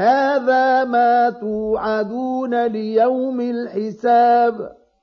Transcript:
هذا ما توعدون ليوم الحساب.